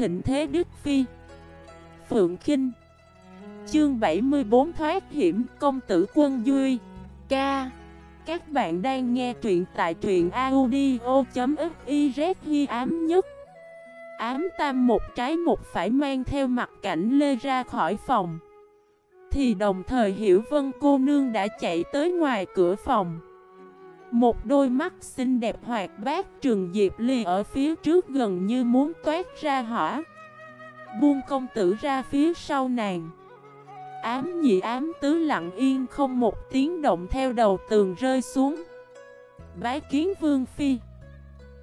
thịnh thế Đức Phi. Phượng Kinh. Chương 74 Thoát hiểm, Công tử quân Duy. Ca. Các bạn đang nghe truyện tại truyện audio.xyz Hi ám nhất. Ám tam một trái một phải mang theo mặt cảnh lê ra khỏi phòng. Thì đồng thời hiểu vân cô nương đã chạy tới ngoài cửa phòng một đôi mắt xinh đẹp hoạt bát trường Diệp Ly ở phía trước gần như muốn toát ra hỏa. Buông công tử ra phía sau nàng. Ám nhị ám tứ lặng yên không một tiếng động theo đầu tường rơi xuống. Bái kiến vương phi.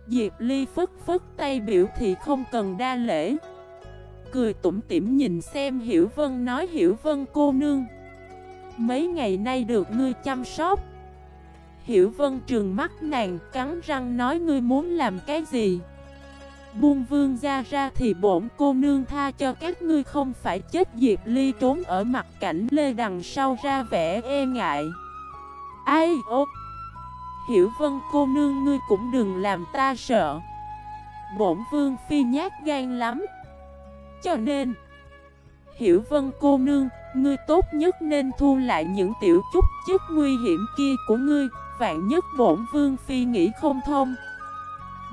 Diệp Ly phức phức tay biểu thị không cần đa lễ. Cười tủm tỉm nhìn xem Hiểu Vân nói Hiểu Vân cô nương, Mấy ngày nay được ngươi chăm sóc Hiểu Vân trường mắt, nàng cắn răng nói, ngươi muốn làm cái gì? Buông vương ra ra thì bổn cô nương tha cho các ngươi, không phải chết Diệp Ly trốn ở mặt cảnh lê đằng sau ra vẻ e ngại. Ai, ô? Hiểu Vân, cô nương ngươi cũng đừng làm ta sợ. Bổn vương phi nhát gan lắm. Cho nên, Hiểu Vân, cô nương, Ngươi tốt nhất nên thu lại những tiểu chút chức nguy hiểm kia của ngươi. Vạn nhất bổn vương phi nghĩ không thông.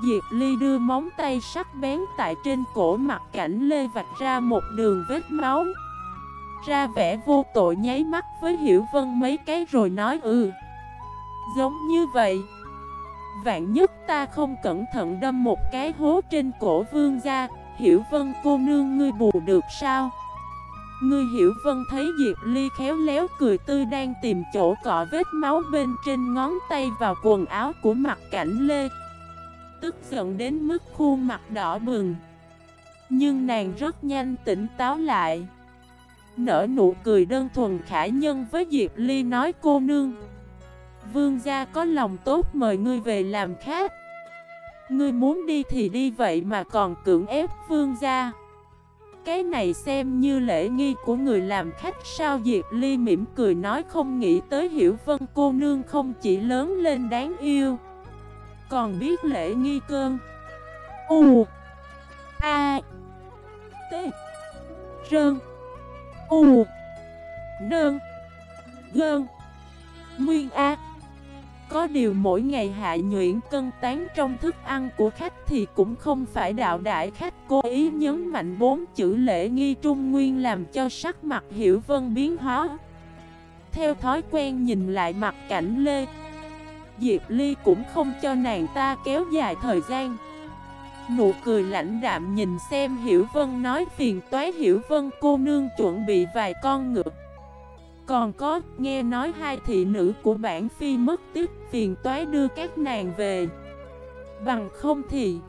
Diệp Ly đưa móng tay sắc bén tại trên cổ mặt cảnh lê vạch ra một đường vết máu. Ra vẻ vô tội nháy mắt với Hiểu Vân mấy cái rồi nói ừ Giống như vậy. Vạn nhất ta không cẩn thận đâm một cái hố trên cổ vương ra Hiểu Vân cô nương ngươi bù được sao? Ngươi hiểu vân thấy Diệp Ly khéo léo cười tươi đang tìm chỗ cọ vết máu bên trên ngón tay vào quần áo của mặt cảnh Lê. Tức giận đến mức khuôn mặt đỏ bừng. Nhưng nàng rất nhanh tỉnh táo lại. Nở nụ cười đơn thuần khả nhân với Diệp Ly nói, cô nương, Vương gia có lòng tốt mời ngươi về làm khác Ngươi muốn đi thì đi vậy mà còn cưỡng ép vương gia cái này xem như lễ nghi của người làm khách sao Diệp Ly mỉm cười nói không nghĩ tới hiểu vân cô nương không chỉ lớn lên đáng yêu. Còn biết lễ nghi cơn U, A, T, Rơn, U, Nơn, Gơn, Nguyên A có điều mỗi ngày hạ nhuyễn cân tán trong thức ăn của khách thì cũng không phải đạo đại khách cố ý nhấn mạnh bốn chữ lễ nghi trung nguyên làm cho sắc mặt hiểu vân biến hóa. Theo thói quen nhìn lại mặt cảnh Lê, Diệp Ly cũng không cho nàng ta kéo dài thời gian. Nụ cười lãnh đạm nhìn xem Hiểu Vân nói phiền toái Hiểu Vân cô nương chuẩn bị vài con ngựa còn có, nghe nói hai thị nữ của bản phi mất tiếp phiền toái đưa các nàng về. Bằng không thì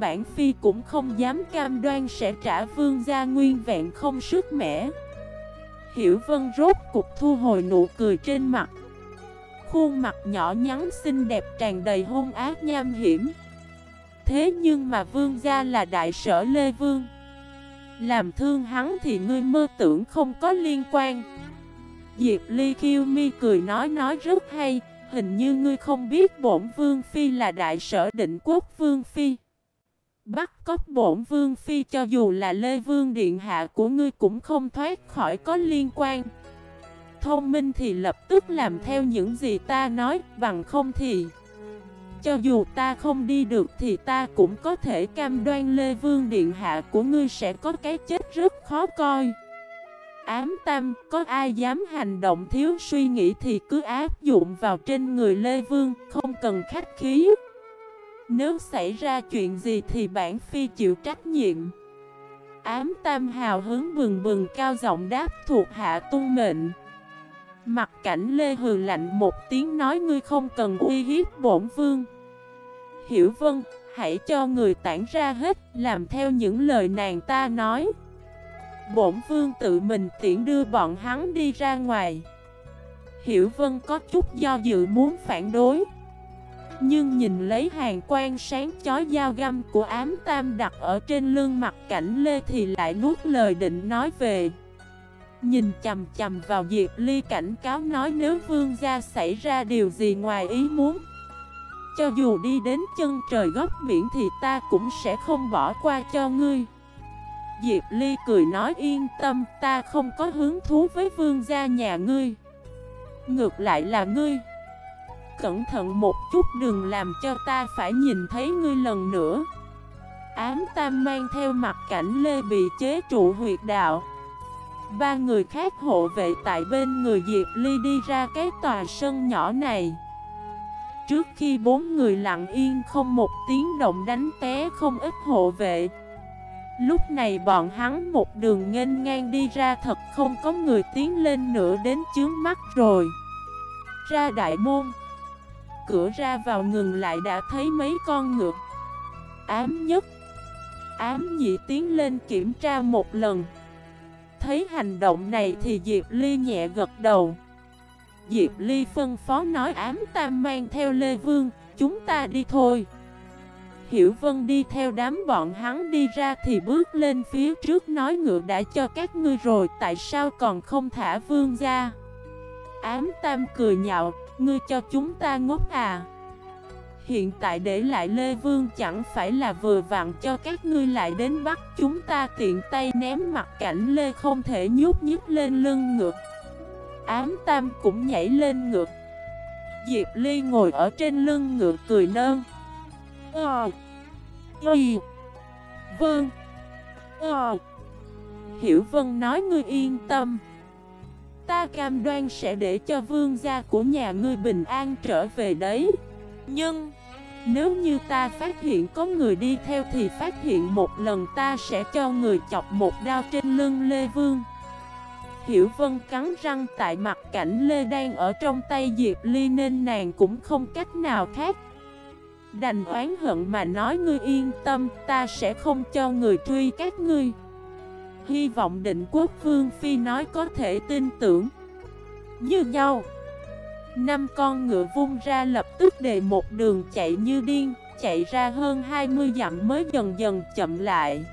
Bản phi cũng không dám cam đoan sẽ trả vương gia nguyên vẹn không sức mẻ. Hiểu vân rốt cục thu hồi nụ cười trên mặt. Khuôn mặt nhỏ nhắn xinh đẹp tràn đầy hung ác nham hiểm. Thế nhưng mà vương gia là đại sở Lê Vương. Làm thương hắn thì ngươi mơ tưởng không có liên quan. Diệp Ly Kiêu Mi cười nói nói rất hay, hình như ngươi không biết bổn vương phi là đại sở định quốc vương phi. Bắt cóc bổn vương phi cho dù là Lê Vương Điện Hạ của ngươi cũng không thoát khỏi có liên quan. Thông minh thì lập tức làm theo những gì ta nói, bằng không thì... Cho dù ta không đi được thì ta cũng có thể cam đoan Lê Vương Điện Hạ của ngươi sẽ có cái chết rất khó coi. Ám tam, có ai dám hành động thiếu suy nghĩ thì cứ áp dụng vào trên người Lê Vương, không cần khách khí. Nếu xảy ra chuyện gì thì bản phi chịu trách nhiệm. Ám tam hào hứng bừng bừng cao giọng đáp thuộc hạ tu mệnh. Mặt cảnh Lê hừ lạnh một tiếng nói ngươi không cần uy hiếp bổn vương. Hiểu vân, hãy cho người tản ra hết, làm theo những lời nàng ta nói. Bổn vương tự mình tiễn đưa bọn hắn đi ra ngoài. Hiểu Vân có chút do dự muốn phản đối. Nhưng nhìn lấy hàng quan sáng chói dao găm của ám tam đặt ở trên lưng mặt cảnh Lê thì lại nuốt lời định nói về. Nhìn chầm chầm vào Diệp Ly cảnh cáo nói nếu vương gia xảy ra điều gì ngoài ý muốn, Cho dù đi đến chân trời góc biển thì ta cũng sẽ không bỏ qua cho ngươi. Diệp Ly cười nói, yên tâm, ta không có hứng thú với vương gia nhà ngươi. Ngược lại là ngươi. Cẩn thận một chút, đừng làm cho ta phải nhìn thấy ngươi lần nữa. Ám tam mang theo mặt cảnh Lê bị chế trụ huyệt đạo. Ba người khác hộ vệ tại bên người Diệp Ly đi ra cái tòa sân nhỏ này. Trước khi bốn người lặng yên không một tiếng động đánh té không ít hộ vệ Lúc này bọn hắn một đường nghênh ngang đi ra thật không có người tiến lên nữa đến chướng mắt rồi. Ra đại môn, Cửa ra vào ngừng lại đã thấy mấy con ngựa. Ám nhất, Ám nhị tiến lên kiểm tra một lần. Thấy hành động này thì Diệp Ly nhẹ gật đầu. Diệp Ly phân phó nói ám tam mang theo Lê Vương, Chúng ta đi thôi. Hiểu Vân đi theo đám bọn hắn đi ra thì bước lên phía trước nói ngựa đã cho các ngươi rồi, Tại sao còn không thả vương ra Ám tam cười nhạo, Ngươi cho chúng ta ngốc à? Hiện tại để lại Lê Vương chẳng phải là vừa vặn cho các ngươi lại đến bắt chúng ta tiện tay ném mặt cảnh Lê không thể nhút nhích lên lưng ngược. Ám Tam cũng nhảy lên ngược. Diệp Ly ngồi ở trên lưng ngựa cười nơn. Ờ. Y Vâng. Ờ. Hiểu Vân nói ngươi yên tâm. Ta cam đoan sẽ để cho vương gia của nhà ngươi bình an trở về đấy. Nhưng, Nếu như ta phát hiện có người đi theo thì phát hiện một lần ta sẽ cho người chọc một đao trên lưng Lê Vương. Hiểu Vân cắn răng tại mặt cảnh Lê đang ở trong tay Diệp Ly nên nàng cũng không cách nào khác. Đành oán hận mà nói ngươi yên tâm, ta sẽ không cho người truy các ngươi. Hy vọng định quốc vương phi nói có thể tin tưởng. Như nhau. Năm con ngựa vung ra lập tức đề một đường chạy như điên, Chạy ra hơn 20 dặm mới dần dần chậm lại.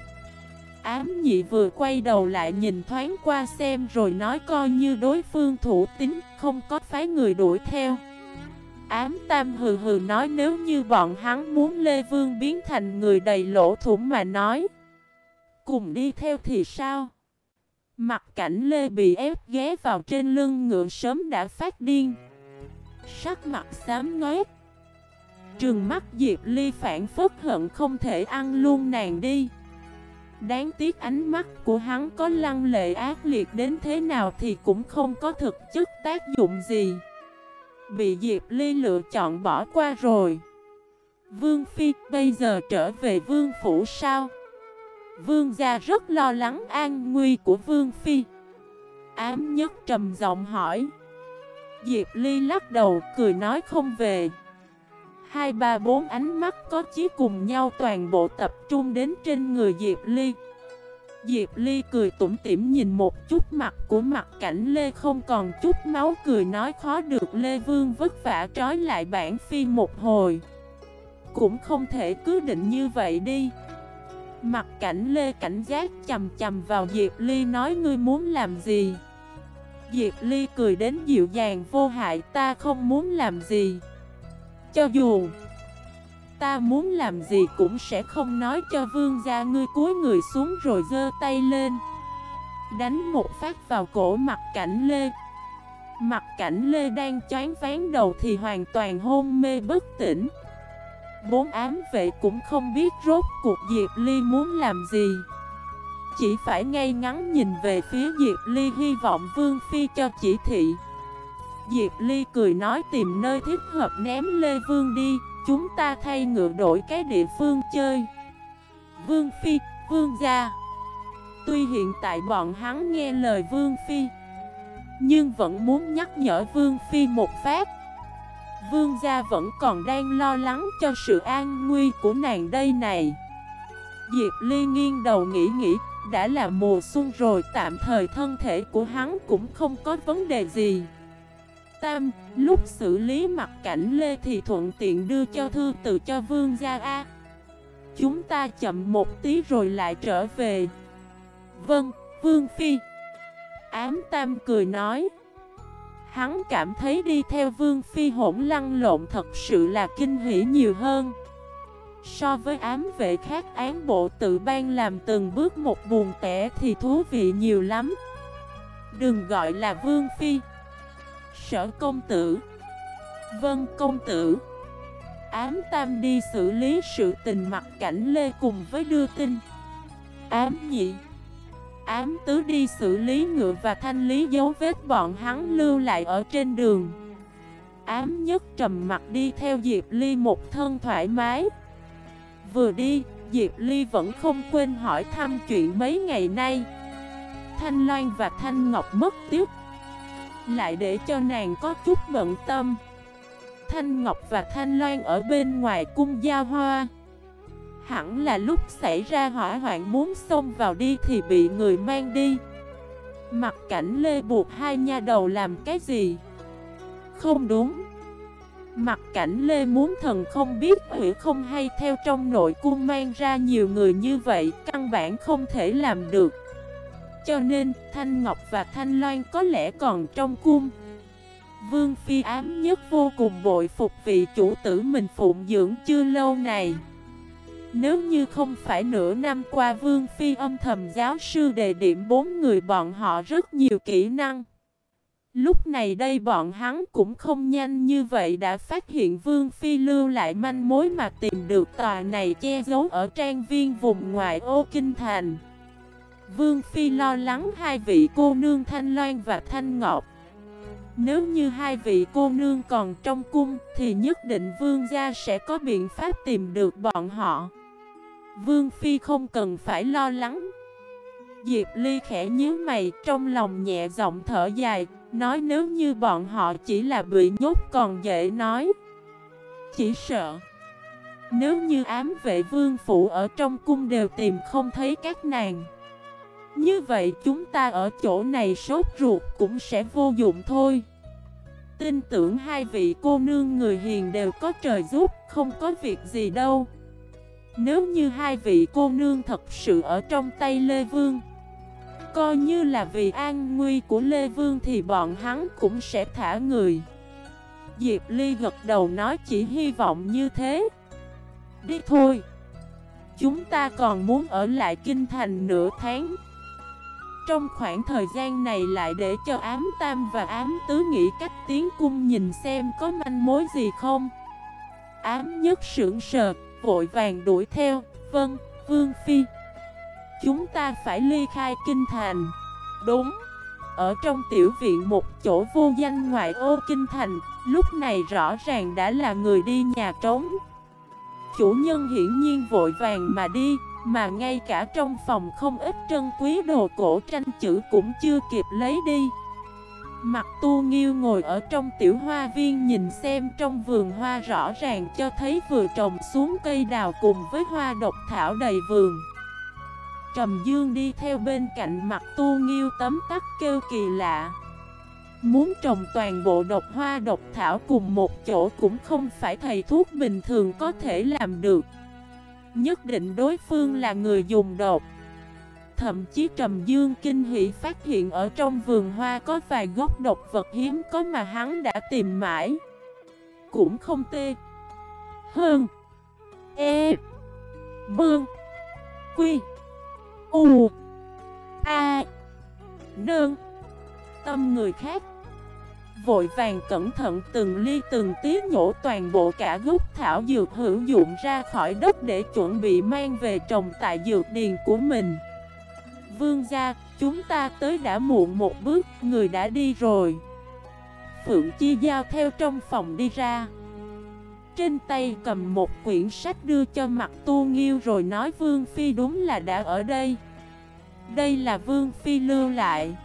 Ám nhị vừa quay đầu lại nhìn thoáng qua xem rồi nói coi như đối phương thủ tính, không có phái người đuổi theo. Ám tam hừ hừ nói nếu như bọn hắn muốn Lê Vương biến thành người đầy lỗ thủng mà nói. Cùng đi theo thì sao? Mặt cảnh Lê bị ép ghé vào trên lưng ngựa sớm đã phát điên. Sắc mặt xám ngoét. Trường mắt Diệp Ly phản phất hận không thể ăn luôn nàng đi. Đáng tiếc ánh mắt của hắn có lăng lệ ác liệt đến thế nào thì cũng không có thực chất tác dụng gì. Bị Diệp Ly lựa chọn bỏ qua rồi. Vương Phi, bây giờ trở về Vương Phủ sao? Vương gia rất lo lắng an nguy của Vương Phi. Ám nhất trầm giọng hỏi. Diệp Ly lắc đầu, cười nói không về. Hai, ba, bốn ánh mắt có chí cùng nhau toàn bộ tập trung đến trên người Diệp Ly. Diệp Ly cười tủm tỉm nhìn một chút mặt của mặt cảnh Lê không còn chút máu cười nói khó được Lê Vương vất vả trói lại bản phi một hồi. Cũng không thể cứ định như vậy đi. Mặt cảnh Lê cảnh giác chầm chầm vào Diệp Ly nói ngươi muốn làm gì? Diệp Ly cười đến dịu dàng, vô hại, ta không muốn làm gì. Cho dù Ta muốn làm gì cũng sẽ không nói cho vương gia ngươi cúi người xuống rồi giơ tay lên. Đánh một phát vào cổ mặt cảnh Lê. Mặt cảnh Lê đang chán ván đầu thì hoàn toàn hôn mê bất tỉnh. Bốn ám vệ cũng không biết rốt cuộc Diệp Ly muốn làm gì. Chỉ phải ngay ngắn nhìn về phía Diệp Ly hy vọng Vương Phi cho chỉ thị. Diệp Ly cười nói tìm nơi thích hợp ném Lê Vương đi. Chúng ta thay ngựa đổi cái địa phương chơi. Vương Phi, Vương Gia. Tuy hiện tại bọn hắn nghe lời Vương Phi Nhưng vẫn muốn nhắc nhở Vương Phi một phát Vương gia vẫn còn đang lo lắng cho sự an nguy của nàng đây này. Diệp Ly nghiêng đầu nghĩ nghĩ Đã là mùa xuân rồi tạm thời thân thể của hắn cũng không có vấn đề gì. Tam, lúc xử lý mặt cảnh Lê thì thuận tiện đưa cho thư từ cho Vương gia A. Chúng ta chậm một tí rồi lại trở về. Vâng, Vương Phi. Ám Tam cười nói. Hắn cảm thấy đi theo Vương Phi hỗn lăn lộn thật sự là kinh hỉ nhiều hơn. So với ám vệ khác án bộ tự ban làm từng bước một buồn tẻ thì thú vị nhiều lắm. Đừng gọi là Vương Phi. Sở công tử. Vân công tử. Ám tam đi xử lý sự tình mặt cảnh Lê cùng với đưa tin. Ám nhị. Ám tứ đi xử lý ngựa và thanh lý dấu vết bọn hắn lưu lại ở trên đường. Ám nhất trầm mặt đi theo Diệp Ly một thân thoải mái. Vừa đi, Diệp Ly vẫn không quên hỏi thăm chuyện mấy ngày nay. Thanh Loan và Thanh Ngọc mất tiếc lại để cho nàng có chút bận tâm. Thanh Ngọc và Thanh Loan ở bên ngoài cung gia hoa. Hẳn là lúc xảy ra hỏa hoạn muốn xông vào đi thì bị người mang đi. Mặt cảnh lê buộc hai nha đầu làm cái gì? Không đúng. Mặt cảnh lê muốn thần không biết, hủy không hay theo trong nội cung mang ra nhiều người như vậy, Căn bản không thể làm được. Cho nên Thanh Ngọc và Thanh Loan có lẽ còn trong cung. Vương Phi ám nhất vô cùng bội phục vị chủ tử mình phụng dưỡng chưa lâu này. Nếu như không phải nửa năm qua Vương Phi âm thầm giáo sư đề điểm bốn người bọn họ rất nhiều kỹ năng. Lúc này đây bọn hắn cũng không nhanh như vậy đã phát hiện Vương Phi lưu lại manh mối mà tìm được tòa này che giấu ở trang viên vùng ngoại ô Kinh Thành. Vương Phi lo lắng hai vị cô nương Thanh Loan và Thanh Ngọc nếu như hai vị cô nương còn trong cung thì nhất định vương gia sẽ có biện pháp tìm được bọn họ. Vương Phi không cần phải lo lắng. Diệp Ly khẽ nhíu mày trong lòng nhẹ giọng thở dài, nói nếu như bọn họ chỉ là bị nhốt còn dễ nói. Chỉ sợ. Nếu như ám vệ vương phủ ở trong cung đều tìm không thấy các nàng. Như vậy chúng ta ở chỗ này sốt ruột cũng sẽ vô dụng thôi. Tin tưởng hai vị cô nương người hiền đều có trời giúp, không có việc gì đâu. Nếu như hai vị cô nương thật sự ở trong tay Lê Vương Coi như là vì an nguy của Lê Vương thì bọn hắn cũng sẽ thả người. Diệp Ly gật đầu nói chỉ hy vọng như thế. Đi thôi. Chúng ta còn muốn ở lại Kinh Thành nửa tháng trong khoảng thời gian này lại để cho ám tam và ám tứ nghĩ cách tiến cung nhìn xem có manh mối gì không. Ám nhất sưởng sờ, vội vàng đuổi theo, vâng, vương phi. Chúng ta phải ly khai kinh thành. Đúng Ở trong tiểu viện một chỗ vô danh ngoại ô kinh thành Lúc này rõ ràng đã là người đi nhà trống. Chủ nhân hiển nhiên vội vàng mà đi mà ngay cả trong phòng không ít trân quý đồ cổ tranh chữ cũng chưa kịp lấy đi. Mặt tu nghiêu ngồi ở trong tiểu hoa viên nhìn xem trong vườn hoa rõ ràng cho thấy vừa trồng xuống cây đào cùng với hoa độc thảo đầy vườn. Trầm Dương đi theo bên cạnh mặt tu nghiêu tấm tắc kêu kỳ lạ. Muốn trồng toàn bộ độc hoa độc thảo cùng một chỗ cũng không phải thầy thuốc bình thường có thể làm được. Nhất định đối phương là người dùng độc. Thậm chí Trầm Dương kinh hỷ phát hiện ở trong vườn hoa có vài gốc độc vật hiếm có mà hắn đã tìm mãi. Cũng không tê. Hơn. E. Bương. Quy. U. A. Nương. Tâm người khác. Vội vàng cẩn thận từng ly từng tí nhổ toàn bộ cả gốc thảo dược hữu dụng ra khỏi đất để chuẩn bị mang về trồng tại dược điền của mình. Vương gia, chúng ta tới đã muộn một bước, người đã đi rồi. Phượng Chi Giao theo trong phòng đi ra. Trên tay cầm một quyển sách đưa cho mặt tu nghiêu rồi nói Vương Phi đúng là đã ở đây. Đây là Vương Phi lưu lại.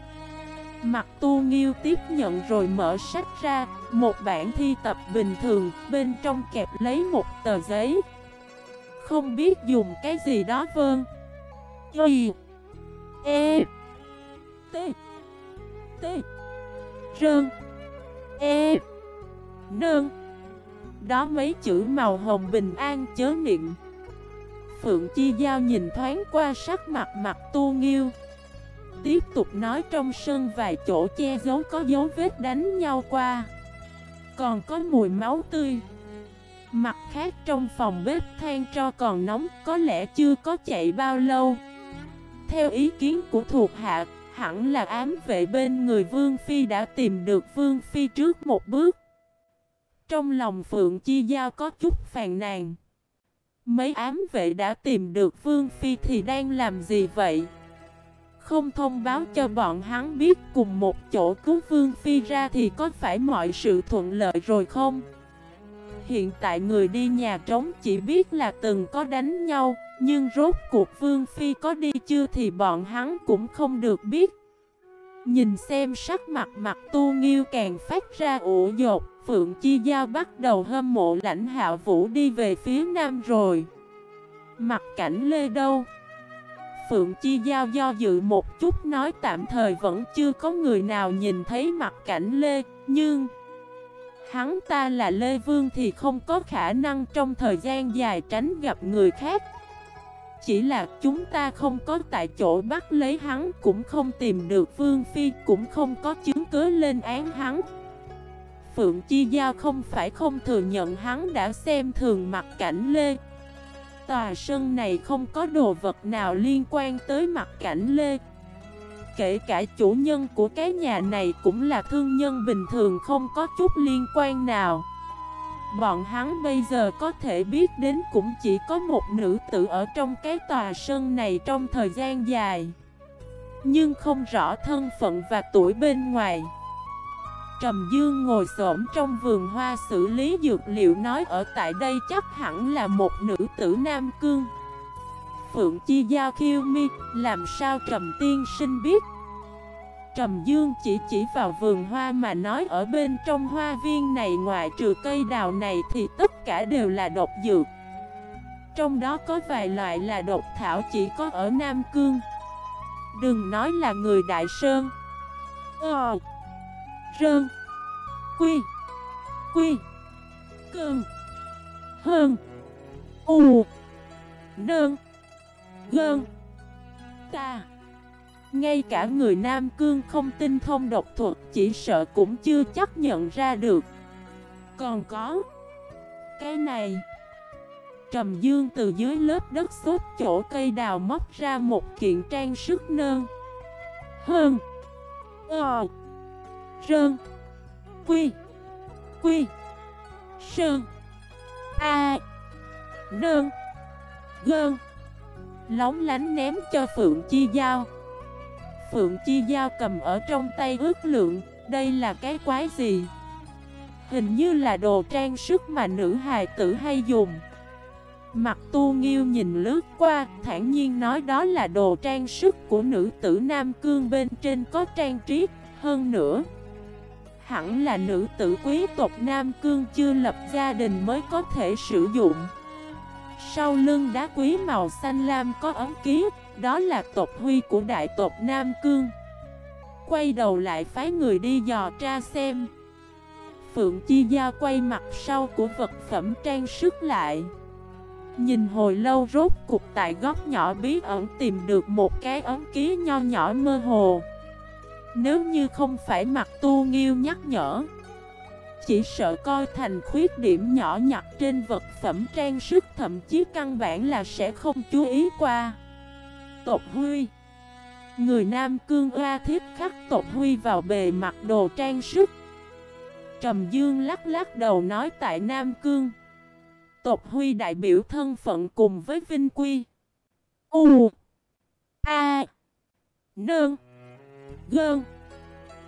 Mặt tu nghiêu tiếp nhận rồi mở sách ra, Một bản thi tập bình thường, Bên trong kẹp lấy một tờ giấy. Không biết dùng cái gì đó vơn Y E T T, Rơn E Nơn. Đó mấy chữ màu hồng bình an chớ niệm. Phượng Chi Giao nhìn thoáng qua sắc mặt mặt tu nghiêu. Tiếp tục nói trong sân vài chỗ che giấu có dấu vết đánh nhau qua. Còn có mùi máu tươi. Mặt khác trong phòng bếp than cho còn nóng, Có lẽ chưa có chạy bao lâu. Theo ý kiến của thuộc hạ, Hẳn là ám vệ bên người Vương Phi đã tìm được Vương Phi trước một bước. Trong lòng Phượng Chi Giao có chút phàn nàn. Mấy ám vệ đã tìm được Vương Phi thì đang làm gì vậy? Không thông báo cho bọn hắn biết cùng một chỗ cứu Vương Phi ra thì có phải mọi sự thuận lợi rồi không? Hiện tại người đi nhà trống chỉ biết là từng có đánh nhau, Nhưng rốt cuộc Vương Phi có đi chưa thì bọn hắn cũng không được biết Nhìn xem sắc mặt mặt tu nghiêu càng phát ra ủ dột, Phượng Chi Giao bắt đầu hâm mộ lãnh hạ vũ đi về phía nam rồi Mặt cảnh lê đâu Phượng Chi Giao do dự một chút nói tạm thời vẫn chưa có người nào nhìn thấy mặt cảnh lê, Nhưng Hắn ta là Lê Vương thì không có khả năng trong thời gian dài tránh gặp người khác. Chỉ là chúng ta không có tại chỗ bắt lấy hắn Cũng không tìm được Vương Phi Cũng không có chứng cứ lên án hắn. Phượng Chi Giao không phải không thừa nhận hắn đã xem thường mặt cảnh Lê. Tòa sân này không có đồ vật nào liên quan tới mặt cảnh Lê. Kể cả chủ nhân của cái nhà này cũng là thương nhân bình thường không có chút liên quan nào. Bọn hắn bây giờ có thể biết đến cũng chỉ có một nữ tử ở trong cái tòa sân này trong thời gian dài. Nhưng không rõ thân phận và tuổi bên ngoài. Trầm Dương ngồi xổm trong vườn hoa xử lý dược liệu nói ở tại đây chắc hẳn là một nữ tử Nam Cương. Phượng Chi Giao khiêu mi, làm sao Trầm Tiên sinh biết? Trầm Dương chỉ chỉ vào vườn hoa mà nói ở bên trong hoa viên này ngoại trừ cây đào này thì tất cả đều là độc dược. Trong đó có vài loại là độc thảo chỉ có ở Nam Cương. Đừng nói là người Đại Sơn. Ờ. Rơn. Quy Quy, Cường Hơn U Nơn, Gơn Ta Ngay cả người Nam Cương không tin thông độc thuật, Chỉ sợ cũng chưa chắc nhận ra được. Còn có, Cái này. Trầm Dương từ dưới lớp đất xốt chỗ cây đào móc ra một kiện trang sức nơn Hơn Ờ Rơn. Quy Quy, Sơn, A Nương Gơn. Lóng lánh ném cho Phượng Chi Giao. Phượng Chi Giao cầm ở trong tay ước lượng, Đây là cái quái gì? Hình như là đồ trang sức mà nữ hài tử hay dùng. Mặt tu nghiêu nhìn lướt qua, thản nhiên nói đó là đồ trang sức của nữ tử Nam Cương bên trên có trang trí hơn nữa. Hẳn là nữ tử quý tộc Nam Cương chưa lập gia đình mới có thể sử dụng. Sau lưng đá quý màu xanh lam có ấm ký, Đó là tộc huy của đại tộc Nam Cương. Quay đầu lại phái người đi dò tra xem. Phượng Chi Gia quay mặt sau của vật phẩm trang sức lại. Nhìn hồi lâu rốt cục tại góc nhỏ bí ẩn tìm được một cái ấm ký nho nhỏ mơ hồ nếu như không phải mặt tu nghiêu nhắc nhở, Chỉ sợ coi thành khuyết điểm nhỏ nhặt trên vật phẩm trang sức, Thậm chí căn bản là sẽ không chú ý qua. Tộc Huy, Người Nam Cương oa thiết khắc tộc Huy vào bề mặt đồ trang sức. Trầm Dương lắc lắc đầu nói tại Nam Cương, Tộc Huy đại biểu thân phận cùng với Vinh Quy. U, A, Nương. Gơn.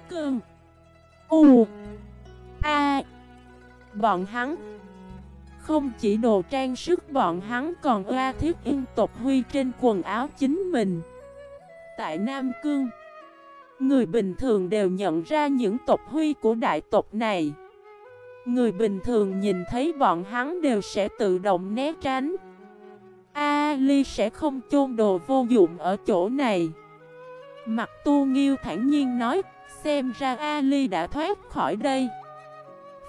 Cơn. U. A. Bọn hắn. Không chỉ đồ trang sức bọn hắn còn oa thiết yên tộc huy trên quần áo chính mình. Tại Nam Cương, Người bình thường đều nhận ra những tộc huy của đại tộc này. Người bình thường nhìn thấy bọn hắn đều sẽ tự động né tránh. Ali sẽ không chôn đồ vô dụng ở chỗ này. Mặt tu nghiêu thản nhiên nói Xem ra Ali đã thoát khỏi đây.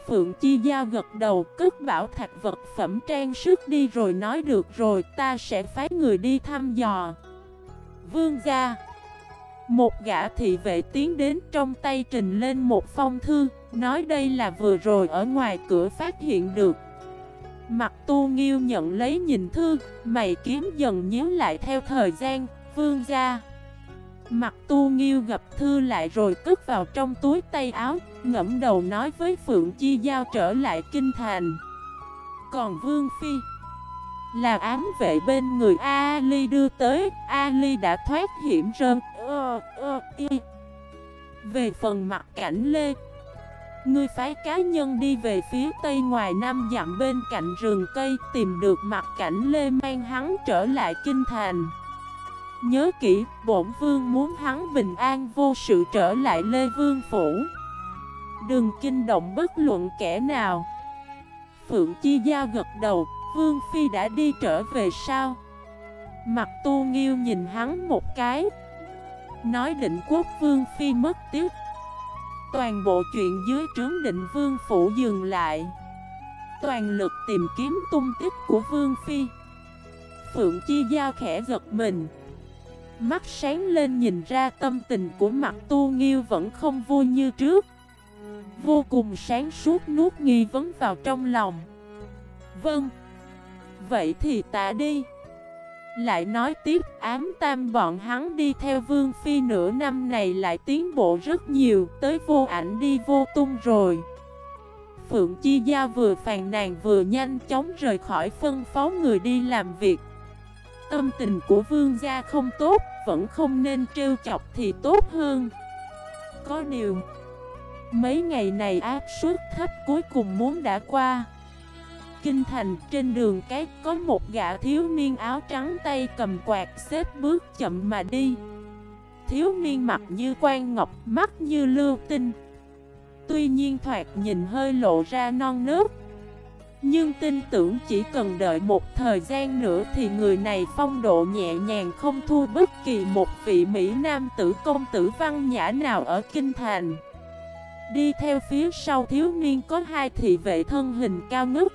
Phượng Chi Giao gật đầu cất bảo thạch vật phẩm trang sức đi rồi nói được rồi ta sẽ phái người đi thăm dò. Vương gia Một gã thị vệ tiến đến trong tay trình lên một phong thư Nói đây là vừa rồi ở ngoài cửa phát hiện được. Mặt tu nghiêu nhận lấy nhìn thư, mày kiếm dần nhíu lại theo thời gian, vương Gia. Mặt tu nghiêu gặp thư lại rồi cất vào trong túi tay áo, ngẫm đầu nói với Phượng Chi Giao trở lại kinh thành. Còn Vương Phi là ám vệ bên người Ali đưa tới, Ali đã thoát hiểm rơm. Y. Về phần mặt cảnh Lê, Ngươi phái cá nhân đi về phía tây ngoài năm dặm bên cạnh rừng cây Tìm được mặt cảnh Lê mang hắn trở lại kinh thành Nhớ kỹ, bổn vương muốn hắn bình an vô sự trở lại Lê Vương Phủ. Đừng kinh động bất luận kẻ nào. Phượng Chi Giao gật đầu, Vương Phi đã đi trở về sao? Mặt tu nghiêu nhìn hắn một cái. Nói định quốc Vương Phi mất tiếc. Toàn bộ chuyện dưới trướng định vương phủ dừng lại. Toàn lực tìm kiếm tung tích của vương phi. Phượng Chi Giao khẽ giật mình. Mắt sáng lên nhìn ra tâm tình của mặt tu nghiêu vẫn không vui như trước. Vô cùng sáng suốt nuốt nghi vấn vào trong lòng. Vâng. Vậy thì tạ đi. Lại nói tiếp, ám tam bọn hắn đi theo Vương Phi nửa năm này lại tiến bộ rất nhiều, Tới vô ảnh đi vô tung rồi. Phượng Chi Gia vừa phàn nàn vừa nhanh chóng rời khỏi phân phó người đi làm việc. Tâm tình của Vương gia không tốt Vẫn không nên trêu chọc thì tốt hơn. Có điều Mấy ngày này áp suất thấp cuối cùng muốn đã qua. Kinh thành trên đường cái có một gã thiếu niên áo trắng tay cầm quạt xếp bước chậm mà đi. Thiếu niên mặt như quan ngọc, mắt như lưu tinh. Tuy nhiên thoạt nhìn hơi lộ ra non nước nhưng tin tưởng chỉ cần đợi một thời gian nữa thì người này phong độ nhẹ nhàng không thua bất kỳ một vị Mỹ Nam tử công tử văn nhã nào ở Kinh Thành. Đi theo phía sau thiếu niên có hai thị vệ thân hình cao ngất.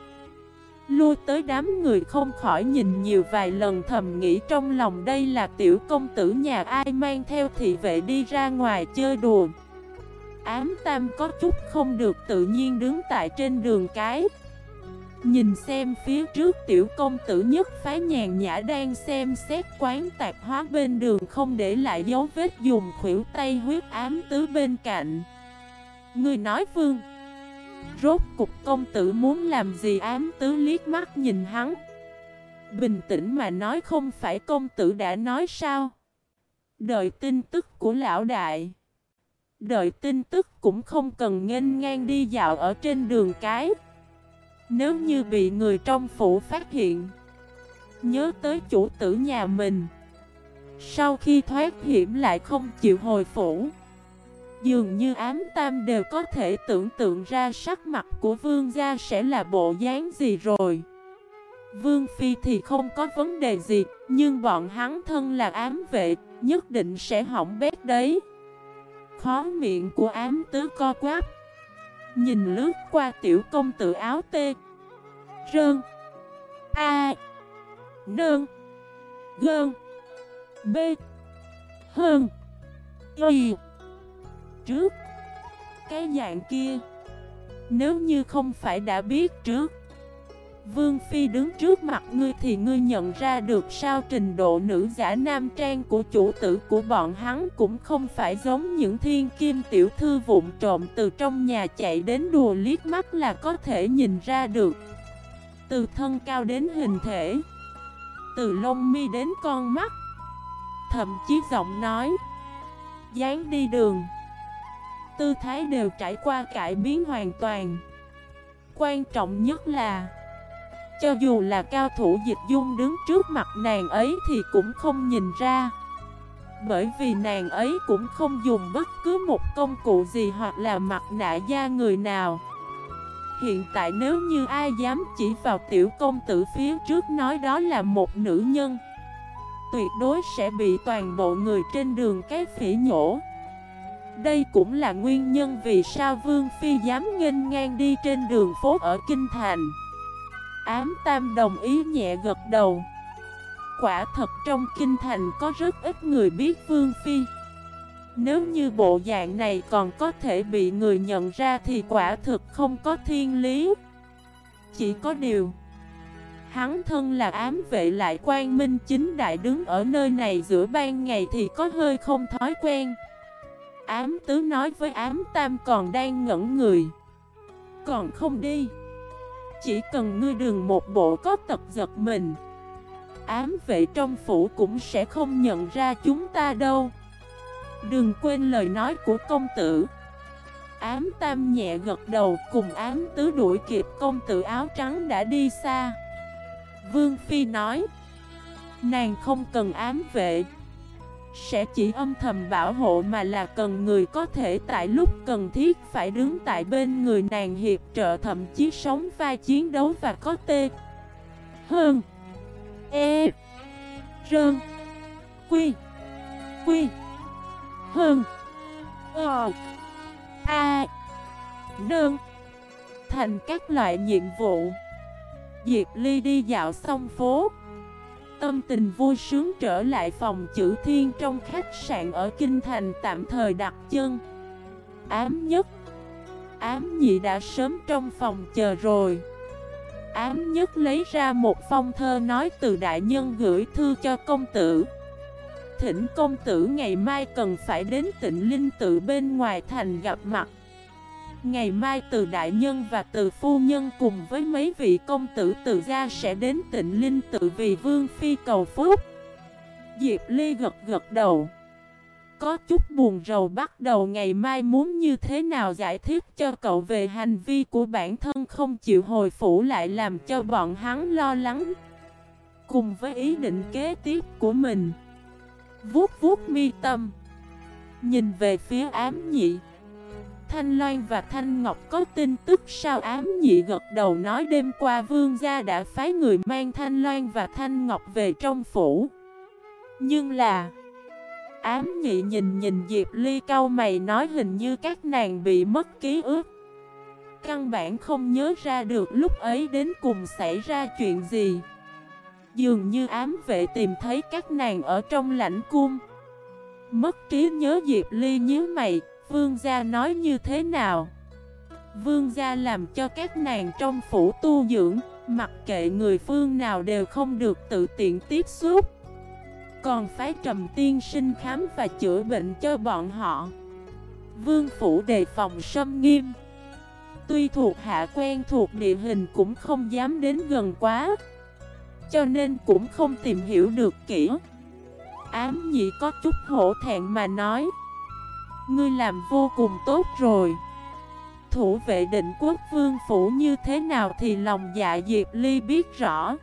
Lui tới đám người không khỏi nhìn nhiều vài lần thầm nghĩ trong lòng đây là tiểu công tử nhà ai mang theo thị vệ đi ra ngoài chơi đùa. Ám tam có chút không được tự nhiên đứng tại trên đường cái. Nhìn xem phía trước tiểu công tử nhất phái nhàn nhã đang xem xét quán tạp hóa bên đường không để lại dấu vết dùng khuỷu tay huyết ám tứ bên cạnh. Người nói, vương, Rốt cục công tử muốn làm gì? Ám tứ liếc mắt nhìn hắn. Bình tĩnh mà nói, không phải công tử đã nói sao? Đợi tin tức của lão đại. Đợi tin tức cũng không cần nghênh ngang đi dạo ở trên đường cái. Nếu như bị người trong phủ phát hiện, Nhớ tới chủ tử nhà mình. Sau khi thoát hiểm lại không chịu hồi phủ, Dường như ám tam đều có thể tưởng tượng ra sắc mặt của vương gia sẽ là bộ dáng gì rồi. Vương Phi thì không có vấn đề gì, Nhưng bọn hắn thân là ám vệ, Nhất định sẽ hỏng bét đấy. Khó miệng của ám tứ co quáp. Nhìn lướt qua tiểu công tử áo tê. Rơn. A. Nơn. Gơn. B. Hơn. Y. Trước. Cái dạng kia. Nếu như không phải đã biết trước Vương Phi đứng trước mặt ngươi thì ngươi nhận ra được sao trình độ nữ giả nam trang của chủ tử của bọn hắn cũng không phải giống những thiên kim tiểu thư vụn trộm từ trong nhà chạy đến đùa liếc mắt là có thể nhìn ra được. Từ thân cao đến hình thể, từ lông mi đến con mắt, thậm chí giọng nói, dáng đi đường tư thái đều trải qua cải biến hoàn toàn Quan trọng nhất là cho dù là cao thủ dịch dung đứng trước mặt nàng ấy thì cũng không nhìn ra. Bởi vì nàng ấy cũng không dùng bất cứ một công cụ gì hoặc là mặt nạ da người nào. Hiện tại nếu như ai dám chỉ vào tiểu công tử phía trước nói đó là một nữ nhân, Tuyệt đối sẽ bị toàn bộ người trên đường cái phỉ nhổ. Đây cũng là nguyên nhân vì sao Vương Phi dám nghênh ngang đi trên đường phố ở Kinh Thành. Ám Tam đồng ý nhẹ gật đầu. Quả thật trong Kinh Thành có rất ít người biết Vương Phi. Nếu như bộ dạng này còn có thể bị người nhận ra thì quả thực không có thiên lý. Chỉ có điều, Hắn thân là ám vệ lại quan minh chính đại đứng ở nơi này giữa ban ngày thì có hơi không thói quen. Ám tứ nói với ám tam còn đang ngẩn người. Còn không đi. Chỉ cần ngươi đường một bộ có tật giật mình, Ám vệ trong phủ cũng sẽ không nhận ra chúng ta đâu. Đừng quên lời nói của công tử. Ám tam nhẹ gật đầu cùng ám tứ đuổi kịp công tử áo trắng đã đi xa. Vương Phi nói, Nàng không cần ám vệ. Sẽ chỉ âm thầm bảo hộ mà là cần người có thể tại lúc cần thiết phải đứng tại bên người nàng hiệp trợ thậm chí sống vai chiến đấu và có tê. Hơn. E. Rơn. Quy. Quy. Hơn. Ờ. A. Đơn Thành các loại nhiệm vụ. Diệp Ly đi dạo xong phố. Tâm tình vui sướng trở lại phòng chữ thiên trong khách sạn ở Kinh Thành tạm thời đặt chân. Ám nhất. Ám nhị đã sớm trong phòng chờ rồi. Ám nhất lấy ra một phong thơ nói từ đại nhân gửi thư cho công tử. Thỉnh công tử ngày mai cần phải đến tịnh linh tự bên ngoài thành gặp mặt. Ngày mai từ đại nhân và từ phu nhân cùng với mấy vị công tử từ gia sẽ đến tịnh linh tự vì vương phi cầu phúc. Diệp Ly gật gật đầu. Có chút buồn rầu bắt đầu ngày mai muốn như thế nào giải thích cho cậu về hành vi của bản thân không chịu hồi phủ lại làm cho bọn hắn lo lắng. Cùng với ý định kế tiếp của mình. Vuốt vuốt mi tâm. Nhìn về phía ám nhị. Thanh Loan và Thanh Ngọc có tin tức sao ám nhị gật đầu nói đêm qua vương gia đã phái người mang Thanh Loan và Thanh Ngọc về trong phủ. Nhưng là, Ám nhị nhìn nhìn Diệp Ly cau mày nói hình như các nàng bị mất ký ức. Căn bản không nhớ ra được lúc ấy đến cùng xảy ra chuyện gì. Dường như ám vệ tìm thấy các nàng ở trong lãnh cung. Mất trí nhớ Diệp Ly nhớ mày Vương gia nói như thế nào? Vương gia làm cho các nàng trong phủ tu dưỡng, mặc kệ người phương nào đều không được tự tiện tiếp xúc. Còn phái trầm tiên sinh khám và chữa bệnh cho bọn họ. Vương phủ đề phòng xâm nghiêm. Tuy thuộc hạ quen thuộc địa hình cũng không dám đến gần quá. Cho nên cũng không tìm hiểu được kỹ. Ám nhị có chút hổ thẹn mà nói. Ngươi làm vô cùng tốt rồi. Thủ vệ định quốc vương phủ như thế nào thì lòng dạ Diệp Ly biết rõ.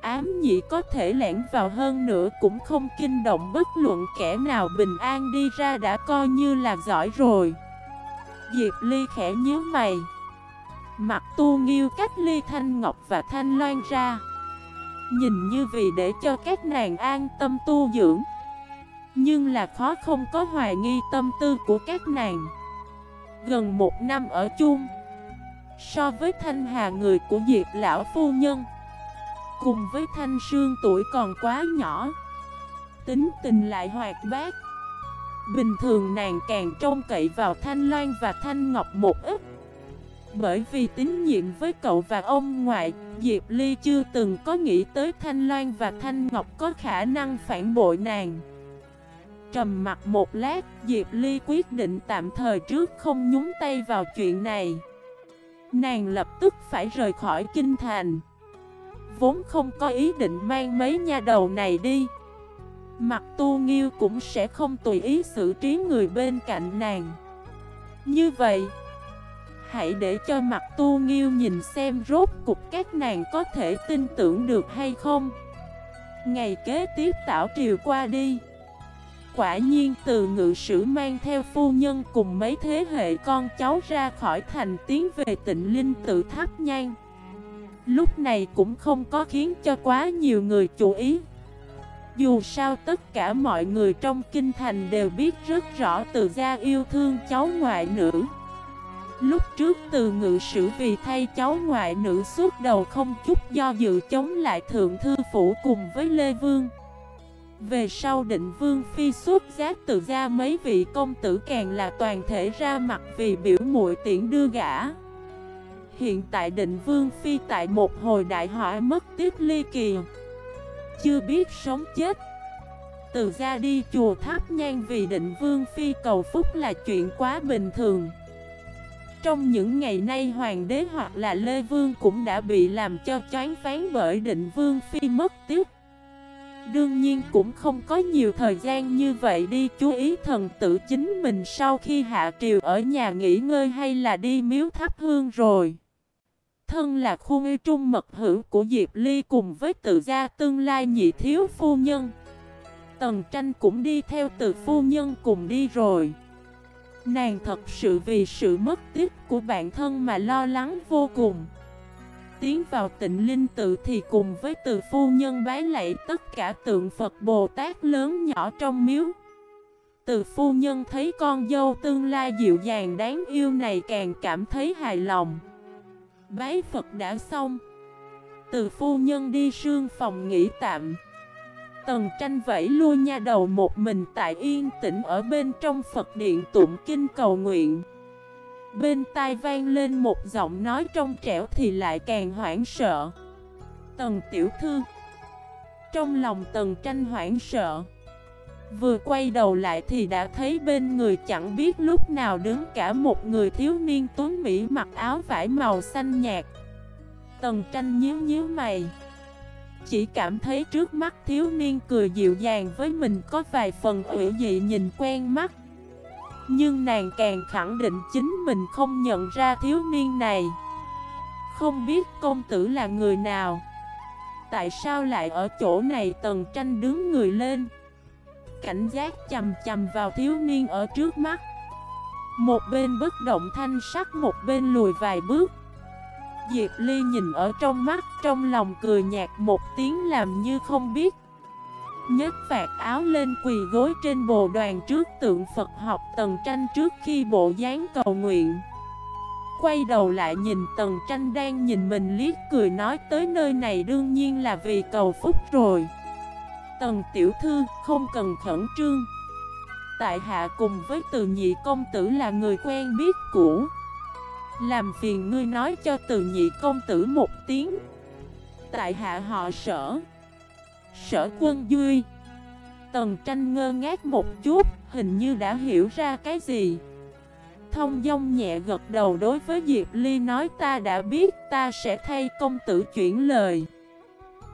Ám nhị có thể lẻn vào hơn nữa cũng không kinh động bất luận kẻ nào bình an đi ra đã coi như là giỏi rồi. Diệp Ly khẽ nhớ mày. Mặt tu nghiêu cách Ly Thanh Ngọc và Thanh Loan ra. Nhìn như vì để cho các nàng an tâm tu dưỡng nhưng là khó không có hoài nghi tâm tư của các nàng. Gần một năm ở chung, So với thanh hà người của Diệp lão phu nhân, Cùng với thanh sương tuổi còn quá nhỏ, Tính tình lại hoạt bát. Bình thường nàng càng trông cậy vào Thanh Loan và Thanh Ngọc một ít, Bởi vì tín nhiệm với cậu và ông ngoại, Diệp Ly chưa từng có nghĩ tới Thanh Loan và Thanh Ngọc có khả năng phản bội nàng. Trầm mặt một lát, Diệp Ly quyết định tạm thời trước không nhúng tay vào chuyện này. Nàng lập tức phải rời khỏi kinh thành. Vốn không có ý định mang mấy nha đầu này đi. Mặt tu nghiêu cũng sẽ không tùy ý xử trí người bên cạnh nàng. Như vậy, hãy để cho mặt tu nghiêu nhìn xem rốt cục các nàng có thể tin tưởng được hay không. Ngày kế tiếp tảo triều qua đi. Quả nhiên từ ngự sử mang theo phu nhân cùng mấy thế hệ con cháu ra khỏi thành tiến về tịnh linh tự tháp nhang. Lúc này cũng không có khiến cho quá nhiều người chú ý. Dù sao tất cả mọi người trong kinh thành đều biết rất rõ từ gia yêu thương cháu ngoại nữ. Lúc trước từ ngự sử vì thay cháu ngoại nữ suốt đầu không chút do dự chống lại thượng thư phủ cùng với Lê Vương về sau định vương phi xuất giác tự ra mấy vị công tử càng là toàn thể ra mặt vì biểu muội tiễn đưa gã. Hiện tại định vương phi tại một hồi đại họa mất tiếc ly kỳ. Chưa biết sống chết. Từ ra đi chùa tháp nhang vì định vương phi cầu phúc là chuyện quá bình thường. Trong những ngày nay hoàng đế hoặc là Lê Vương cũng đã bị làm cho choáng phán bởi định vương phi mất tiếc Đương nhiên cũng không có nhiều thời gian như vậy đi, chú ý thần tử chính mình sau khi hạ triều ở nhà nghỉ ngơi hay là đi miếu thắp hương rồi. Thân là khuôn y trung mật hữu của Diệp Ly cùng với tự gia tương lai nhị thiếu phu nhân. Tần tranh cũng đi theo từ phu nhân cùng đi rồi. Nàng thật sự vì sự mất tiếc của bản thân mà lo lắng vô cùng. Tiến vào tịnh linh tự thì cùng với từ phu nhân bái lạy tất cả tượng Phật Bồ Tát lớn nhỏ trong miếu. Từ phu nhân thấy con dâu tương lai dịu dàng đáng yêu này càng cảm thấy hài lòng. Bái Phật đã xong. Từ phu nhân đi sương phòng nghỉ tạm. Tần tranh vẫy lui nha đầu một mình tại yên tĩnh ở bên trong Phật điện tụng kinh cầu nguyện. Bên tai vang lên một giọng nói trong trẻo thì lại càng hoảng sợ. Tần tiểu thư. Trong lòng tần tranh hoảng sợ. Vừa quay đầu lại thì đã thấy bên người chẳng biết lúc nào đứng cả một người thiếu niên tuấn Mỹ mặc áo vải màu xanh nhạt. Tần tranh nhíu nhíu mày. Chỉ cảm thấy trước mắt thiếu niên cười dịu dàng với mình có vài phần ủy dị nhìn quen mắt nhưng nàng càng khẳng định chính mình không nhận ra thiếu niên này. Không biết công tử là người nào. Tại sao lại ở chỗ này tần tranh đứng người lên? Cảnh giác chầm chầm vào thiếu niên ở trước mắt. Một bên bất động thanh sắc, một bên lùi vài bước. Diệp Ly nhìn ở trong mắt, Trong lòng cười nhạt một tiếng làm như không biết nhất vạt áo lên quỳ gối trên bồ đoàn trước tượng Phật học tần tranh trước khi bộ dáng cầu nguyện. Quay đầu lại nhìn tần tranh đang nhìn mình liếc cười nói tới nơi này đương nhiên là vì cầu phúc rồi. Tần tiểu thư, không cần khẩn trương. Tại hạ cùng với từ nhị công tử là người quen biết cũ. Làm phiền ngươi nói cho từ nhị công tử một tiếng. Tại hạ họ sở. Sở quân Duy. Tần tranh ngơ ngác một chút, Hình như đã hiểu ra cái gì. Thông dông nhẹ gật đầu đối với Diệp Ly nói, ta đã biết, ta sẽ thay công tử chuyển lời.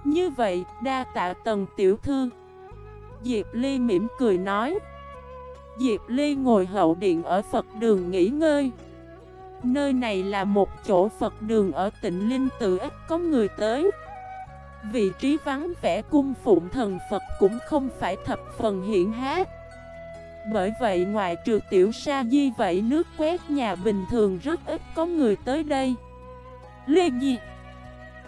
Như vậy, đa tạ tần tiểu thư. Diệp Ly mỉm cười nói. Diệp Ly ngồi hậu điện ở Phật đường nghỉ ngơi. Nơi này là một chỗ Phật đường ở tỉnh Linh tự ít có người tới. Vị trí vắng vẻ cung phụng thần Phật cũng không phải thập phần hiện hát Bởi vậy ngoài trừ tiểu sa di vậy nước quét nhà bình thường rất ít có người tới đây. Lê Nhi,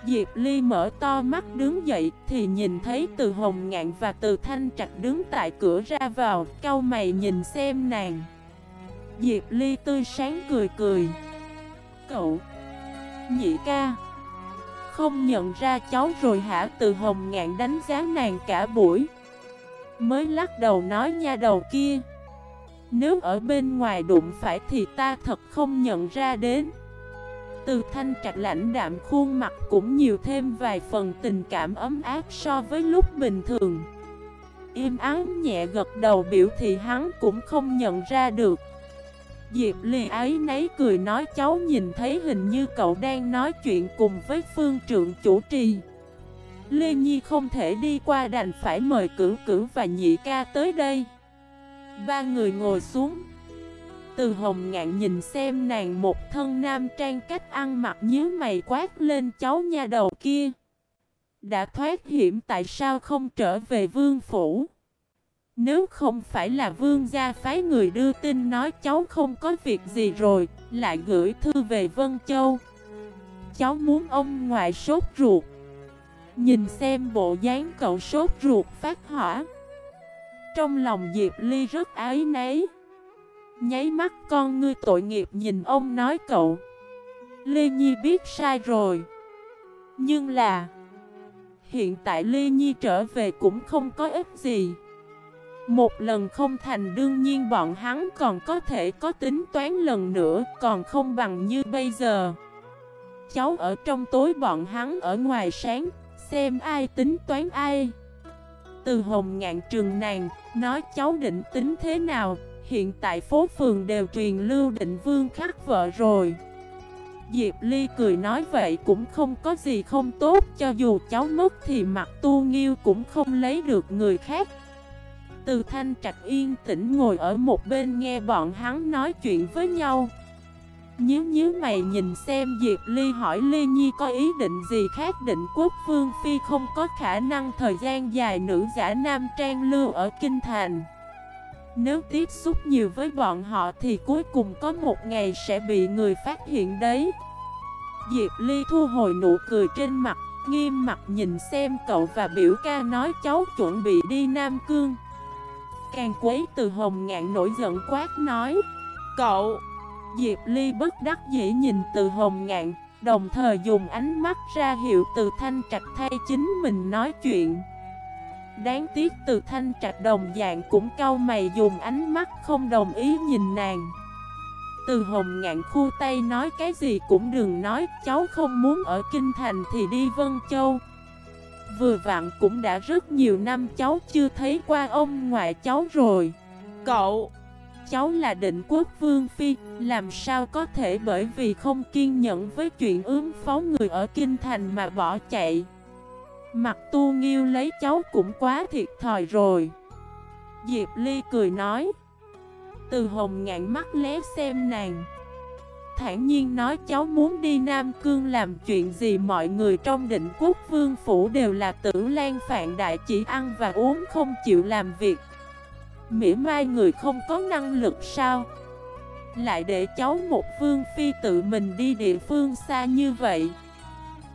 Diệp Ly mở to mắt đứng dậy thì nhìn thấy từ hồng ngạn và từ thanh trạch đứng tại cửa ra vào Cao mày nhìn xem nàng. Diệp Ly tươi sáng cười cười. Cậu, Nhị ca không nhận ra cháu rồi hả? Từ hồng ngạn đánh giá nàng cả buổi. Mới lắc đầu nói nha đầu kia. Nếu ở bên ngoài đụng phải thì ta thật không nhận ra đến. Từ thanh trạch lãnh đạm khuôn mặt cũng nhiều thêm vài phần tình cảm ấm áp so với lúc bình thường. Im ắng nhẹ gật đầu biểu thị hắn cũng không nhận ra được. Diệp Ly ấy nấy cười nói, cháu nhìn thấy hình như cậu đang nói chuyện cùng với phương trượng chủ trì. Lê Nhi không thể đi qua đành phải mời cử cử và nhị ca tới đây. Ba người ngồi xuống. Từ hồng ngạn nhìn xem nàng một thân nam trang cách ăn mặc nhíu mày quát lên, cháu nha đầu kia, Đã thoát hiểm tại sao không trở về vương phủ? Nếu không phải là vương gia phái người đưa tin nói cháu không có việc gì rồi, lại gửi thư về Vân Châu. Cháu muốn ông ngoại sốt ruột. Nhìn xem bộ dáng cậu sốt ruột phát hỏa. Trong lòng Diệp Ly rất ái nấy. Nháy mắt con ngươi tội nghiệp nhìn ông nói cậu. Lê Nhi biết sai rồi. Nhưng là... Hiện tại Lê Nhi trở về cũng không có ích gì. Một lần không thành đương nhiên bọn hắn còn có thể có tính toán lần nữa Còn không bằng như bây giờ cháu ở trong tối bọn hắn ở ngoài sáng, xem ai tính toán ai. Từ hồng ngạn trường nàng, nói cháu định tính thế nào, hiện tại phố phường đều truyền lưu định vương khắc vợ rồi. Diệp Ly cười nói vậy cũng không có gì không tốt Cho dù cháu mất thì mặt tu nghiêu cũng không lấy được người khác từ thanh trạch yên tĩnh ngồi ở một bên nghe bọn hắn nói chuyện với nhau. Nhớ nhớ mày nhìn xem Diệp Ly hỏi Ly Nhi có ý định gì khác định quốc vương phi không có khả năng thời gian dài nữ giả nam trang lưu ở Kinh Thành. Nếu tiếp xúc nhiều với bọn họ thì cuối cùng có một ngày sẽ bị người phát hiện đấy. Diệp Ly thu hồi nụ cười trên mặt, Nghiêm mặt nhìn xem cậu và biểu ca nói cháu chuẩn bị đi Nam Cương. Càng quấy từ hồng ngạn nổi giận quát nói, Cậu! Diệp Ly bất đắc dĩ nhìn từ hồng ngạn, Đồng thời dùng ánh mắt ra hiệu từ thanh trạch thay chính mình nói chuyện. Đáng tiếc từ thanh trạch đồng dạng cũng cau mày dùng ánh mắt không đồng ý nhìn nàng. Từ hồng ngạn khu tay nói cái gì cũng đừng nói, Cháu không muốn ở Kinh Thành thì đi Vân Châu. Vừa vặn cũng đã rất nhiều năm cháu chưa thấy qua ông ngoại cháu rồi Cậu cháu là định quốc vương phi, làm sao có thể bởi vì không kiên nhẫn với chuyện ướm phó người ở Kinh Thành mà bỏ chạy. Mặt tu nghiêu lấy cháu cũng quá thiệt thòi rồi. Diệp Ly cười nói. Từ hồng ngạn mắt lé xem nàng. Thản nhiên nói cháu muốn đi Nam Cương làm chuyện gì mọi người trong định quốc vương phủ đều là tử lan phạn đại chỉ ăn và uống không chịu làm việc. Mỉa mai người không có năng lực sao? Lại để cháu một vương phi tự mình đi địa phương xa như vậy.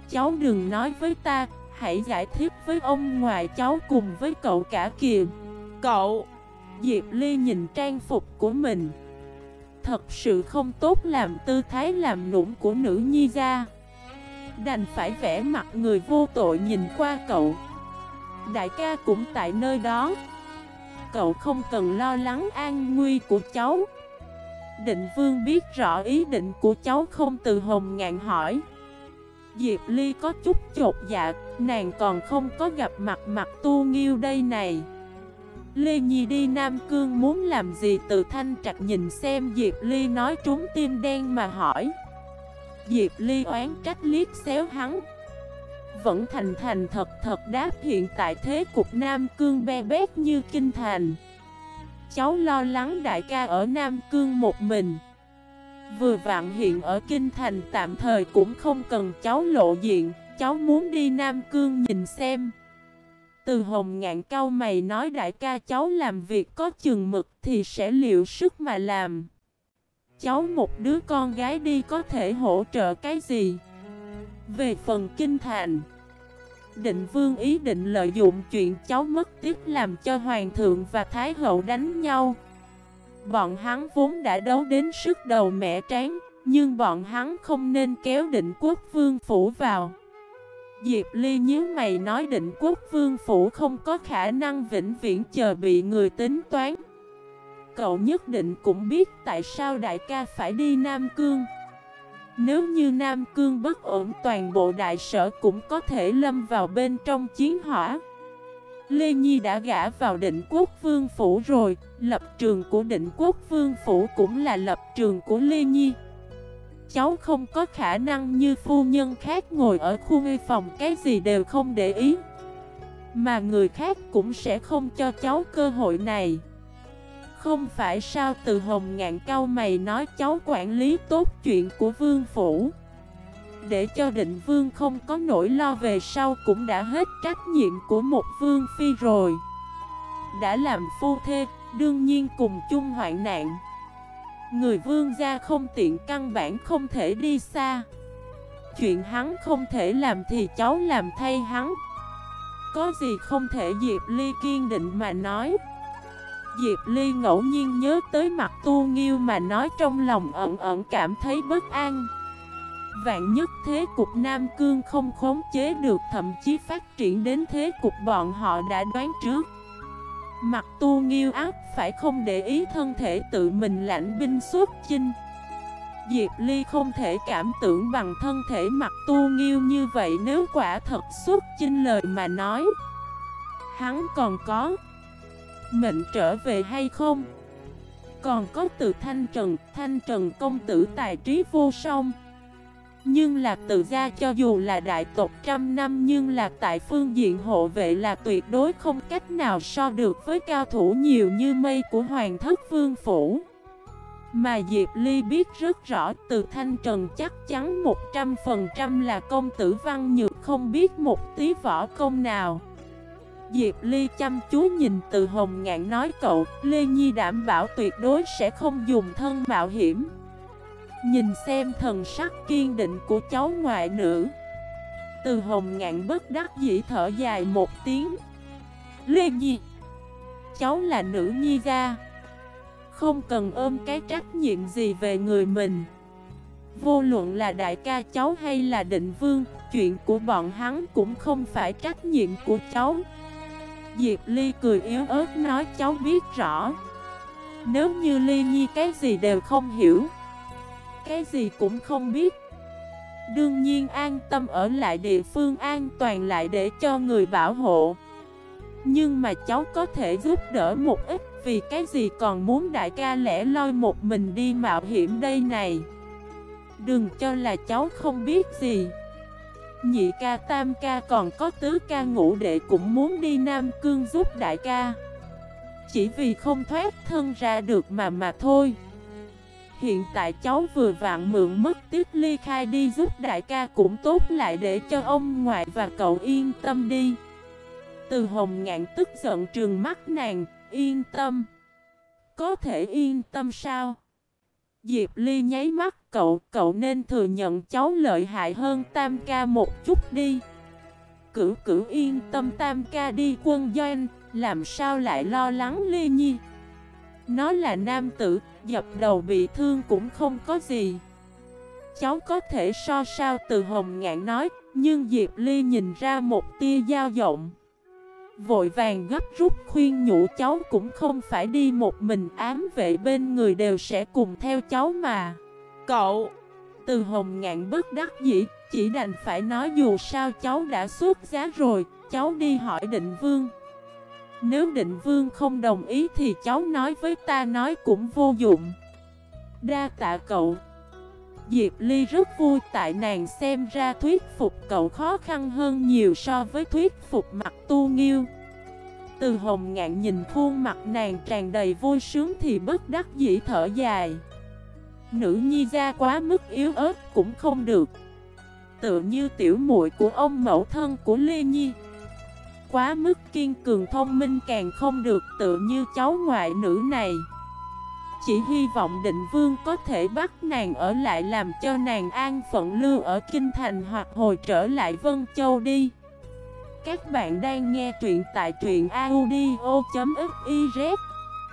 Cháu đừng nói với ta, Hãy giải thích với ông ngoại cháu cùng với cậu cả kìa. Cậu! Diệp Ly nhìn trang phục của mình. Thật sự không tốt làm tư thái làm nũng của nữ nhi ra Đành phải vẽ mặt người vô tội nhìn qua cậu. Đại ca cũng tại nơi đó. Cậu không cần lo lắng an nguy của cháu. Định vương biết rõ ý định của cháu không từ hồng ngạn hỏi. Diệp Ly có chút chột dạ, nàng còn không có gặp mặt mặt tu nghiêu đây này. Lê Nhi đi Nam Cương muốn làm gì từ thanh trạch nhìn xem Diệp Ly nói trúng tim đen mà hỏi. Diệp Ly oán trách liếc xéo hắn. Vẫn thành thành thật thật đáp hiện tại thế cục Nam Cương be bét như kinh thành. Cháu lo lắng đại ca ở Nam Cương một mình. Vừa vạn hiện ở Kinh Thành tạm thời cũng không cần cháu lộ diện, Cháu muốn đi Nam Cương nhìn xem. Từ hồng ngạn cao mày nói đại ca cháu làm việc có chừng mực thì sẽ liệu sức mà làm. Cháu một đứa con gái đi có thể hỗ trợ cái gì? Về phần kinh thành, Định vương ý định lợi dụng chuyện cháu mất tiếc làm cho hoàng thượng và thái hậu đánh nhau. Bọn hắn vốn đã đấu đến sức đầu mẻ tráng, Nhưng bọn hắn không nên kéo định quốc vương phủ vào. Diệp Ly nhớ mày nói định quốc vương phủ không có khả năng vĩnh viễn chờ bị người tính toán. Cậu nhất định cũng biết tại sao đại ca phải đi Nam Cương. Nếu như Nam Cương bất ổn, toàn bộ đại sở cũng có thể lâm vào bên trong chiến hỏa. Lê Nhi đã gã vào định quốc vương phủ rồi, Lập trường của định quốc vương phủ cũng là lập trường của Lê Nhi. Cháu không có khả năng như phu nhân khác ngồi ở khu nghi phòng cái gì đều không để ý. Mà người khác cũng sẽ không cho cháu cơ hội này. Không phải sao từ hồng ngạn cao mày nói cháu quản lý tốt chuyện của vương phủ. Để cho định vương không có nỗi lo về sau cũng đã hết trách nhiệm của một vương phi rồi. Đã làm phu thê, đương nhiên cùng chung hoạn nạn. Người vương gia không tiện căn bản không thể đi xa. Chuyện hắn không thể làm thì cháu làm thay hắn. Có gì không thể Diệp Ly kiên định mà nói? Diệp Ly ngẫu nhiên nhớ tới mặt tu nghiêu mà nói trong lòng ẩn ẩn cảm thấy bất an. Vạn nhất thế cục Nam Cương không khống chế được, thậm chí phát triển đến thế cục bọn họ đã đoán trước. Mặt tu nghiêu ác phải không để ý thân thể tự mình lãnh binh suốt chinh? Diệp Ly không thể cảm tưởng bằng thân thể mặt tu nghiêu như vậy nếu quả thật xuất chinh lời mà nói. Hắn còn có Mệnh trở về hay không? Còn có từ Thanh Trần, Thanh Trần công tử tài trí vô song. Nhưng là tự gia cho dù là đại tộc trăm năm Nhưng là tại phương diện hộ vệ là tuyệt đối không cách nào so được với cao thủ nhiều như mây của Hoàng thất vương phủ. Mà Diệp Ly biết rất rõ, từ Thanh Trần chắc chắn 100% là công tử văn nhược không biết một tí võ công nào. Diệp Ly chăm chú nhìn từ hồng ngạn nói, cậu, Lê Nhi đảm bảo tuyệt đối sẽ không dùng thân mạo hiểm. Nhìn xem thần sắc kiên định của cháu ngoại nữ. Từ hồng ngạn bất đắc dĩ thở dài một tiếng. Lê Nhi, Cháu là nữ nhi gia. Không cần ôm cái trách nhiệm gì về người mình. Vô luận là đại ca cháu hay là định vương, Chuyện của bọn hắn cũng không phải trách nhiệm của cháu. Diệp Ly cười yếu ớt nói, cháu biết rõ. Nếu như Ly Nhi cái gì đều không hiểu cái gì cũng không biết. Đương nhiên an tâm ở lại địa phương an toàn lại để cho người bảo hộ. Nhưng mà cháu có thể giúp đỡ một ít vì cái gì còn muốn đại ca lẻ loi một mình đi mạo hiểm đây này. Đừng cho là cháu không biết gì. Nhị ca tam ca còn có tứ ca ngũ đệ cũng muốn đi Nam Cương giúp đại ca. Chỉ vì không thoát thân ra được mà mà thôi. Hiện tại cháu vừa vạn mượn mất tiếp ly khai đi giúp đại ca cũng tốt lại để cho ông ngoại và cậu yên tâm đi Từ hồng ngạn tức giận trường mắt nàng Yên tâm. Có thể yên tâm sao? Diệp Ly nháy mắt cậu, cậu nên thừa nhận cháu lợi hại hơn Tam ca một chút đi. Cửu cửu yên tâm Tam ca đi quân doanh, làm sao lại lo lắng Ly Nhi? Nó là nam tử, dập đầu bị thương cũng không có gì. Cháu có thể so sao từ hồng ngạn nói, nhưng Diệp Ly nhìn ra một tia dao rộng. Vội vàng gấp rút khuyên nhủ cháu cũng không phải đi một mình ám vệ bên người đều sẽ cùng theo cháu mà Cậu Từ hồng ngạn bất đắc dĩ Chỉ đành phải nói dù sao cháu đã xuất giá rồi Cháu đi hỏi định vương nếu định vương không đồng ý thì cháu nói với ta nói cũng vô dụng. Đa tạ cậu. Diệp Ly rất vui tại nàng xem ra thuyết phục cậu khó khăn hơn nhiều so với thuyết phục mặt tu nghiêu. Từ hồng ngạn nhìn khuôn mặt nàng tràn đầy vui sướng thì bất đắc dĩ thở dài. Nữ nhi ra quá mức yếu ớt cũng không được. Tựa như tiểu muội của ông mẫu thân của Lê Nhi. Quá mức kiên cường thông minh càng không được tự như cháu ngoại nữ này chỉ hy vọng định vương có thể bắt nàng ở lại làm cho nàng an phận lưu ở Kinh Thành hoặc hồi trở lại Vân Châu đi. Các bạn đang nghe truyện tại truyện audio.fif